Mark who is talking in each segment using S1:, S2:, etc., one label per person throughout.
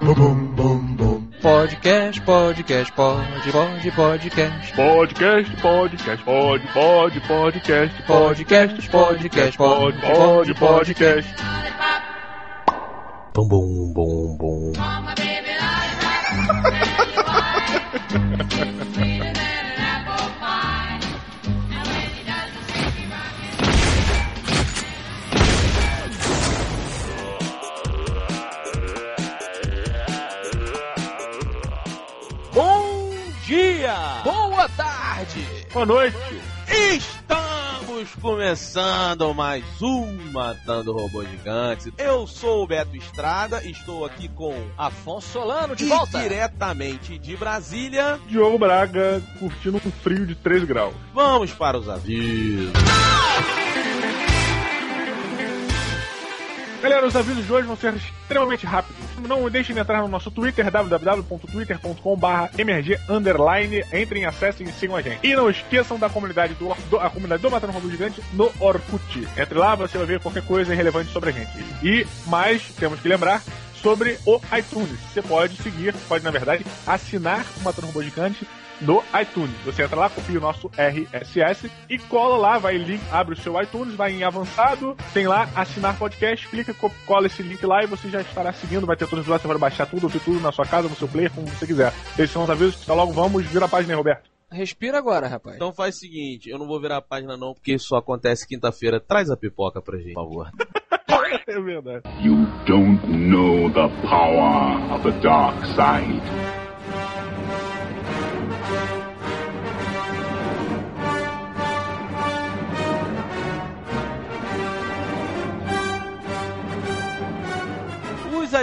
S1: Bum, bum, bum, bum. Podcast, podcast, pode, pode, podcast.
S2: Podcast, podcast, pode, pode, podcast,
S1: Podcast, podcast, pode, pode, podcast.
S3: Bum, bum, bum, bum.
S4: Boa
S2: noite.
S4: Estamos começando mais um Matando Robôs Gigantes. Eu sou o Beto Estrada, estou aqui com
S1: Afonso Solano de
S4: e
S1: volta.
S4: diretamente de Brasília.
S2: Diogo Braga curtindo um frio de 3 graus.
S4: Vamos para os avisos.
S2: Galera, os avisos de hoje vão ser extremamente rápidos. Não deixem de entrar no nosso Twitter, www.twitter.com.br mrg underline. Entrem, acessem e sigam a gente. E não esqueçam da comunidade do, do- a comunidade do Matando Robô Gigante no Orkut. Entre lá, você vai ver qualquer coisa relevante sobre a gente. E mais, temos que lembrar sobre o iTunes. Você pode seguir, pode na verdade assinar o Matando Robô Gigante no iTunes. Você entra lá, copia o nosso RSS e cola lá, vai link, abre o seu iTunes, vai em avançado, tem lá assinar podcast, clica, co- cola esse link lá e você já estará seguindo, vai ter todos os episódios, você vai baixar tudo, ouvir tudo na sua casa, no seu player, como você quiser. Esses são os avisos, então logo vamos, vira a página aí, Roberto.
S1: Respira agora, rapaz.
S4: Então faz o seguinte, eu não vou virar a página não, porque isso só acontece quinta-feira. Traz a pipoca pra gente, por favor.
S2: É verdade.
S5: You don't know the power of the dark side.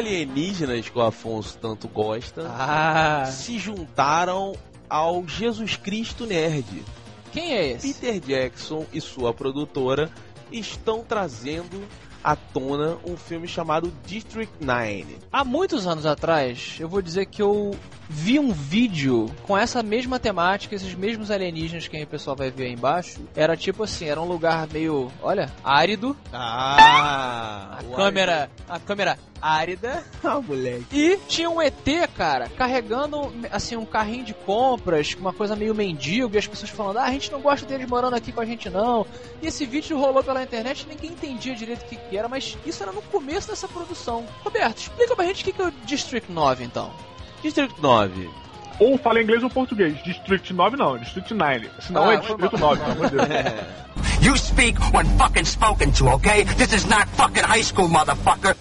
S4: Alienígenas que o Afonso tanto gosta
S1: Ah,
S4: se juntaram ao Jesus Cristo Nerd.
S1: quem é esse?
S4: Peter Jackson e sua produtora estão trazendo à tona um filme chamado District 9.
S1: Há muitos anos atrás, eu vou dizer que eu vi um vídeo com essa mesma temática, esses mesmos alienígenas que o pessoal vai ver aí embaixo. Era tipo assim, era um lugar meio, olha, árido.
S4: Ah!
S1: A câmera, a câmera árida.
S4: Ah, moleque.
S1: E tinha um ET, cara, carregando assim um carrinho de compras, uma coisa meio mendigo, e as pessoas falando: "Ah, a gente não gosta deles morando aqui com a gente não". E esse vídeo rolou pela internet, ninguém entendia direito o que, que era, mas isso era no começo dessa produção. Roberto, explica pra gente o que, que é o District 9 então.
S4: District 9.
S2: Ou fala inglês ou português. District 9 não, District 9. Senão
S1: Ah,
S2: é Distrito
S1: mal.
S2: 9, pelo amor de Deus.
S6: You speak when fucking spoken to, okay? This is not fucking high school, motherfucker.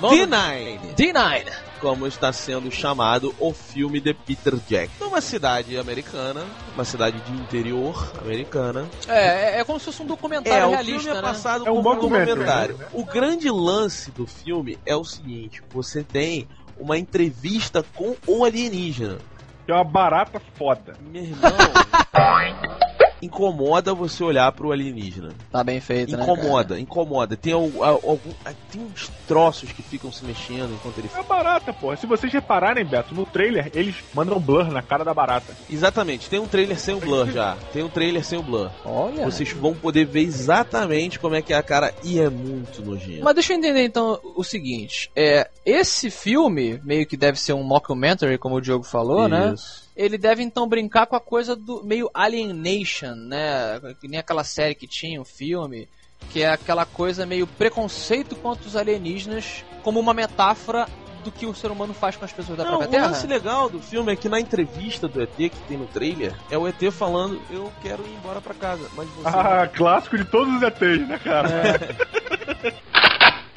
S4: D9.
S1: D9.
S4: Como está sendo chamado o filme de Peter Jackson. Numa cidade americana, uma cidade de interior americana.
S1: É, é, é como se fosse um documentário
S4: É, o
S1: realista,
S4: filme é
S1: né?
S4: passado
S2: É um
S4: como um documentário.
S2: né?
S4: O grande lance do filme é o seguinte: você tem uma entrevista com o alienígena.
S2: Que é uma barata foda.
S4: Meu irmão. incomoda você olhar pro alienígena.
S1: Tá bem feito, né?
S4: Incomoda, incomoda. Tem, algum, tem uns troços que ficam se mexendo enquanto ele
S2: É barata, porra. Se vocês repararem, Beto, no trailer, eles mandam blur na cara da barata.
S4: Exatamente, tem um trailer sem o blur já. Tem um trailer sem o blur.
S1: Olha.
S4: Vocês vão poder ver exatamente como é que é a cara e é muito nojento.
S1: Mas deixa eu entender então o seguinte: é esse filme, meio que deve ser um mockumentary, como o Diogo falou, né? Ele deve então brincar com a coisa do meio Alienation, né? Que nem aquela série que tinha, um filme, que é aquela coisa meio preconceito contra os alienígenas, como uma metáfora do que o ser humano faz com as pessoas da
S4: Não, o
S1: própria Terra.
S4: lance legal do filme é que na entrevista do ET que tem no trailer, é o ET falando, eu quero ir embora pra casa, mas você...
S2: Ah, clássico de todos os ETs, né, cara?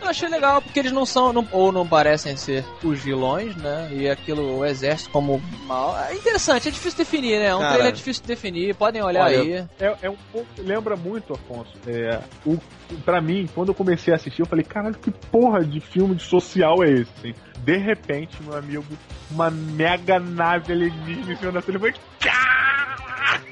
S1: Eu achei legal porque eles não são, não- ou não parecem ser os vilões, né? E aquilo, o exército como mal. É interessante, é difícil definir, né? Um
S4: Cara.
S1: trailer é difícil de definir, podem olhar
S4: Olha,
S1: aí.
S2: É, é um pouco. Lembra muito, Afonso. É, o, pra mim, quando eu comecei a assistir, eu falei, caralho, que porra de filme de social é esse? assim? De repente, meu amigo, uma mega nave alienígena em cima da tela. Eu falei, "Caralho!"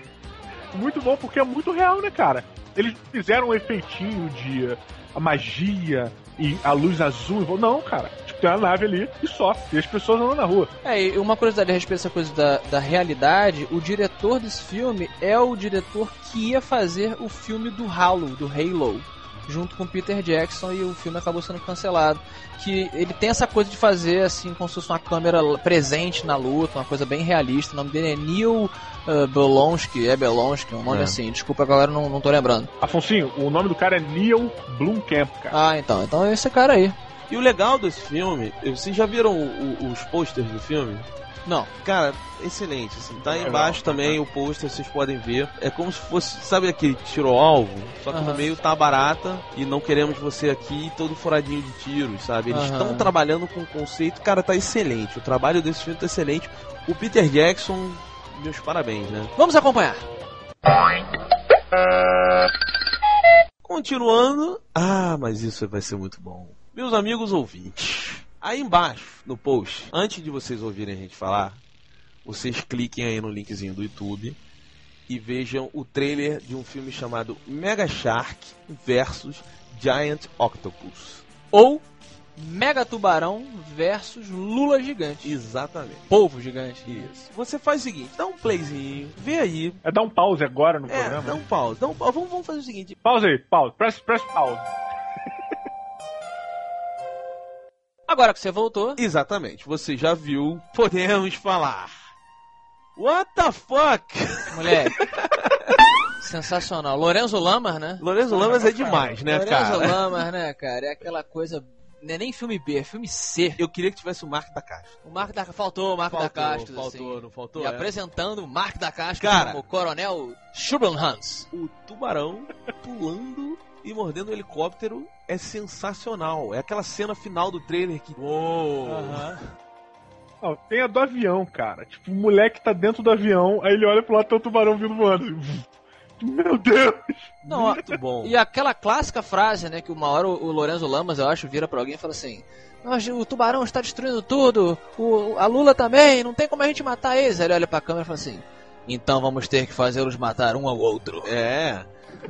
S2: Muito bom, porque é muito real, né, cara? Eles fizeram um efeitinho de a magia e a luz azul. Não, cara. Tipo, tem uma nave ali e só. E as pessoas andam na rua.
S1: É, e uma curiosidade a respeito dessa coisa da, da realidade, o diretor desse filme é o diretor que ia fazer o filme do Halo, do Halo. Junto com Peter Jackson e o filme acabou sendo cancelado. Que ele tem essa coisa de fazer assim, como se fosse uma câmera presente na luta, uma coisa bem realista. O nome dele é Neil uh, Belonsky, é Belonsky, um nome
S4: É.
S1: assim. Desculpa, agora eu não, não tô lembrando.
S2: Afonsinho, o nome do cara é Neil Blomkamp, cara.
S1: Ah, então, então é esse cara aí.
S4: E o legal desse filme, vocês já viram o- o- os posters do filme?
S1: Não.
S4: Cara, excelente. Assim, tá aí
S2: Legal.
S4: embaixo também o pôster, vocês podem ver. É como se fosse, sabe aquele tiro ao alvo? Só que no meio tá barata e não queremos você aqui todo furadinho de tiros, sabe? Eles estão trabalhando com o conceito, cara, tá excelente. O trabalho desse filme tá excelente. O Peter Jackson, meus parabéns, né?
S1: Vamos acompanhar.
S4: Continuando. Ah, mas isso vai ser muito bom. Meus amigos ouvintes, aí embaixo no post, antes de vocês ouvirem a gente falar, vocês cliquem aí no linkzinho do YouTube e vejam o trailer de um filme chamado Mega Shark versus Giant Octopus.
S1: Ou Mega Tubarão versus Lula Gigante.
S4: Exatamente.
S1: Polvo gigante.
S4: Isso. Você faz o seguinte, dá um playzinho, vê aí.
S2: É dar um pause agora no
S4: É,
S2: programa.
S4: dá um pause, dá um pause. Vamos, vamos fazer o seguinte.
S2: Pause aí, pause. Press, press pause.
S1: Agora que você voltou,
S4: Exatamente, você já viu, podemos falar. What the fuck?
S1: moleque. Sensacional. Lorenzo Lamas, né?
S4: Lorenzo Lamas é demais, né,
S1: Lorenzo
S4: cara?
S1: Lamas, né, cara? É aquela coisa. Não é nem filme B, é filme C.
S4: Eu queria que tivesse o Marco da Caixa.
S1: O Marco da Faltou o Marco da Castro.
S4: faltou,
S1: assim.
S4: não faltou?
S1: E
S4: é.
S1: apresentando o Marco da Castro
S4: Cara.
S1: como Coronel Schubelhans.
S4: O tubarão pulando e mordendo o helicóptero é sensacional. É aquela cena final do trailer que. Uou!
S2: Não, tem a do avião, cara. Tipo, o moleque tá dentro do avião, aí ele olha pro lado e tá o tubarão vindo voando. assim. Meu Deus!
S1: Não,
S4: Muito bom.
S1: E aquela clássica frase, né, que uma hora o o Lorenzo Lamas, eu acho, vira pra alguém e fala assim: "Nós- o tubarão está destruindo tudo, o, a Lula também, não tem como a gente matar eles. Aí ele olha pra câmera e fala assim: então vamos ter que fazê-los matar um ao outro.
S4: É.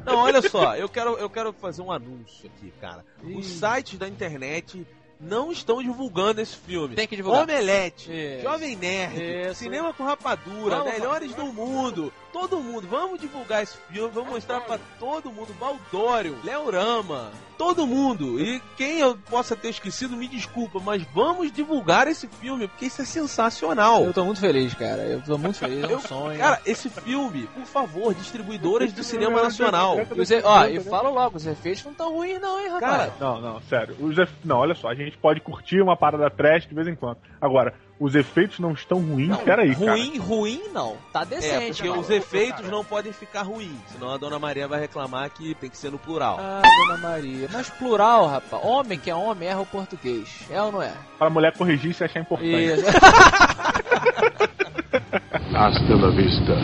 S4: Não, olha só, eu quero, eu quero fazer um anúncio aqui, cara. Os sites da internet não estão divulgando esse filme.
S1: Tem que divulgar.
S4: Omelete,
S1: Isso.
S4: Jovem Nerd,
S1: Isso.
S4: Cinema com Rapadura,
S1: Vamos,
S4: Melhores do Mundo, todo mundo. Vamos divulgar esse filme, vamos mostrar pra todo mundo. Valdório, Léo Rama, todo mundo. E quem eu possa ter esquecido, me desculpa, mas vamos divulgar esse filme, porque isso é sensacional.
S1: Eu tô muito feliz, cara. Eu tô muito feliz, é um
S4: Eu-
S1: sonho.
S4: Cara, esse filme, por favor, distribuidoras do cinema nacional.
S1: E os ó, e fala logo, os efeitos não tão ruins não, hein, rapaz.
S4: Cara,
S2: Não, não, sério. Os efe- Não, olha só, a gente pode curtir uma parada trash de vez em quando. Agora, os efeitos não estão ruins, peraí, cara.
S1: ruim, ruim não. Tá
S4: É,
S1: decente,
S4: porque
S1: mano.
S4: os efeitos não podem ficar ruins, senão a dona Maria vai reclamar que tem que ser no plural.
S1: Ah, Dona Maria. Mas plural, rapaz. Homem que é homem erra o português. É ou não é?
S2: Para a mulher corrigir se achar importante.
S1: Isso.
S5: Hasta la vista,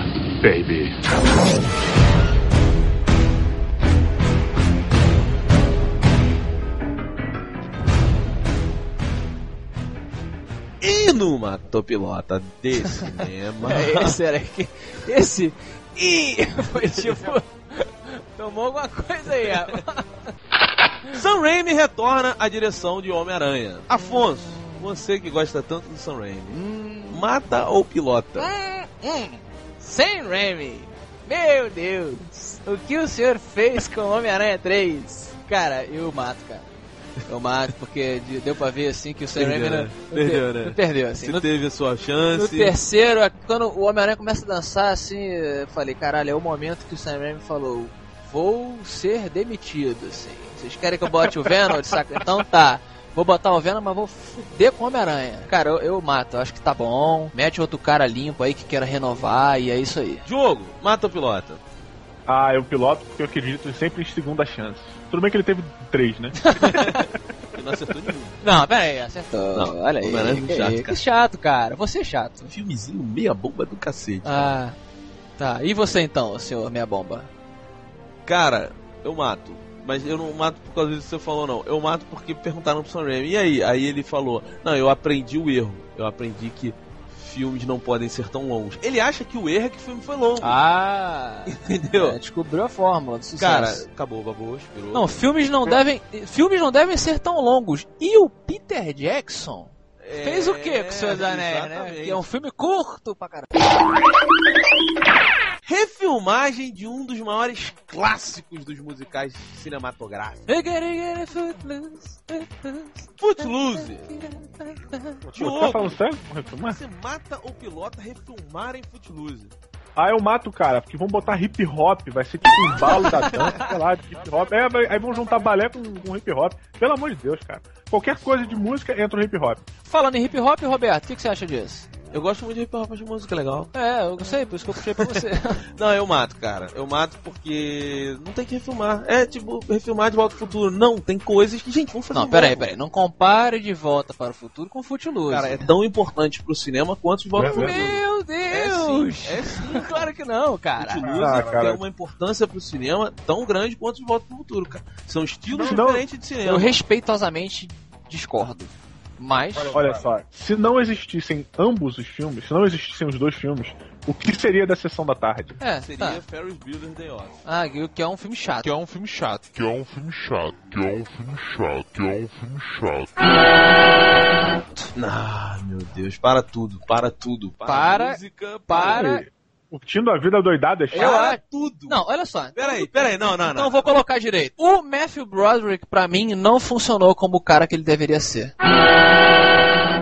S5: baby.
S4: E numa topilota de cinema.
S1: É, esse era que. Esse. Ih! Foi tipo. Tomou alguma coisa aí.
S4: Sam Raimi retorna à direção de Homem-Aranha. Afonso, você que gosta tanto do Sam Raimi, mata ou pilota?
S1: Hum, Sam Raimi. Meu Deus. O que o senhor fez com o Homem-Aranha 3? Cara, eu mato, cara. Eu mato, porque de- deu pra ver assim que o Sam Raimi
S4: Perdeu,
S1: não,
S4: né?
S1: não
S4: Perdeu,
S1: per-
S4: né?
S1: não perdeu, assim.
S4: Você
S1: No,
S4: teve a sua
S1: no
S4: chance.
S1: terceiro, quando o Homem-Aranha começa a dançar, assim, eu falei, caralho, é o momento que o Sam Raimi falou, vou ser demitido, assim. Vocês querem que eu bote o Venom? de saca? Então tá. Vou botar o Venom, mas vou fuder com o Homem-Aranha. Cara, eu, eu mato, eu acho que tá bom. Mete outro cara limpo aí que queira renovar e é isso aí.
S4: Jogo, mata ou pilota?
S2: Ah, eu piloto porque eu acredito sempre em segunda chance. Tudo bem que ele teve três, né?
S4: Que não acertou nenhum.
S1: Não, pera aí, acertou.
S4: Não,
S1: olha aí.
S4: É muito
S1: que,
S4: chato,
S1: que
S4: cara.
S1: chato, cara. Você é chato.
S4: Filmezinho meia bomba do cacete.
S1: Ah, tá. E você então, senhor minha bomba?
S4: Cara, eu mato. Mas eu não mato por causa disso que você falou, não. Eu mato porque perguntaram pro Sam Raimi. E aí? Aí ele falou: Não, eu aprendi o erro. Eu aprendi que filmes não podem ser tão longos. Ele acha que o erro é que o filme foi longo.
S1: Ah,
S4: entendeu?
S1: é, descobriu a fórmula do sucesso.
S4: Cara, acabou, babou, esperou.
S1: Não, filmes não devem. Filmes não devem ser tão longos. E o Peter Jackson
S4: É,
S1: fez o que com o Senhor dos Anéis, né?
S4: exatamente.
S1: Que é um filme curto pra caralho.
S4: Refilmagem de um dos maiores clássicos dos musicais cinematográficos. Footloose.
S2: Pô, você tá falando sério?
S4: Você mata o pilota refilmarem Footloose.
S2: Ah, eu mato o cara, porque vão botar hip hop, vai ser tipo um balo da dança, sei lá, de hip hop. É, aí vão juntar balé com, com hip hop. Pelo amor de Deus, cara. Qualquer coisa de música entra o hip hop.
S1: Falando em hip hop, Roberto, o que, que você acha disso?
S4: Eu gosto muito de hip hop de música, é legal.
S1: É, eu sei, por isso que eu puxei pra você.
S4: Não, eu mato, cara. Eu mato porque não tem que refilmar. É tipo, refilmar de volta ao futuro. Não, tem coisas que, gente, vamos fazer
S1: não,
S4: de
S1: peraí, peraí. Não compare de volta para o futuro com Footloose.
S4: Cara, é tão importante pro cinema quanto de volta ao
S2: É,
S4: futuro.
S1: Meu Deus!
S4: É sim, é
S1: Claro que não, cara.
S4: Footloose
S2: Ah, cara.
S4: tem uma importância pro cinema tão grande quanto de volta pro futuro, cara. São estilos
S2: Não, não.
S4: diferentes de cinema.
S1: Eu respeitosamente discordo. Mas.
S2: Olha só, se não existissem ambos os filmes, se não existissem os dois filmes, o que seria da sessão da tarde?
S1: É,
S4: Seria
S1: tá.
S4: Ferris Bueller's Day Off.
S1: Ah, que é um filme chato.
S3: Que é um filme chato.
S5: Que é um filme chato, que é um filme chato, que é um filme chato.
S4: Ah, meu Deus, para tudo, para tudo. Para,
S1: Para-
S4: a música,
S1: para-
S2: Curtindo a vida doidada é
S1: Eu acho-
S4: tudo.
S1: Não, olha só.
S4: Peraí, peraí, não, não,
S1: Então
S4: não.
S1: vou colocar direito. O Matthew Broderick, pra mim, não funcionou como o cara que ele deveria ser.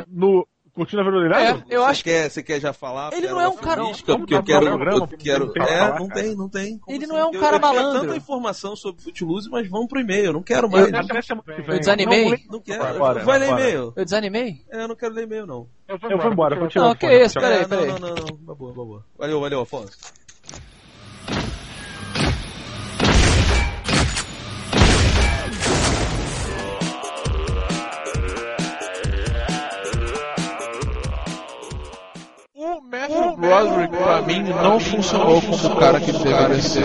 S2: No Curtindo a vida doidada?
S1: É, eu
S4: Você
S1: acho que.
S4: quer, você quer já falar?
S1: Ele não é um cara-
S4: porque eu quero,
S2: um programa,
S4: eu quero,
S2: não
S4: é,
S2: falar,
S4: não tem, não tem. Como
S1: Ele
S4: assim?
S1: não é um
S4: Eu-
S1: cara
S4: eu tinha
S1: malandro.
S4: tanta informação sobre Footloose, mas vamos pro e-mail, eu não quero mais.
S1: Eu-
S4: não.
S1: Eu desanimei?
S2: Não,
S4: não quero. Vai ler e-mail.
S1: Eu desanimei?
S4: É, eu não quero ler e-mail, não.
S2: Eu vou embora, vou tirar
S1: Não, que isso, peraí,
S4: É,
S1: peraí.
S4: Não, não, não, não. Boa, boa, boa. Valeu, valeu, Afonso.
S3: Mim, não funcionou como o cara que deveria ser.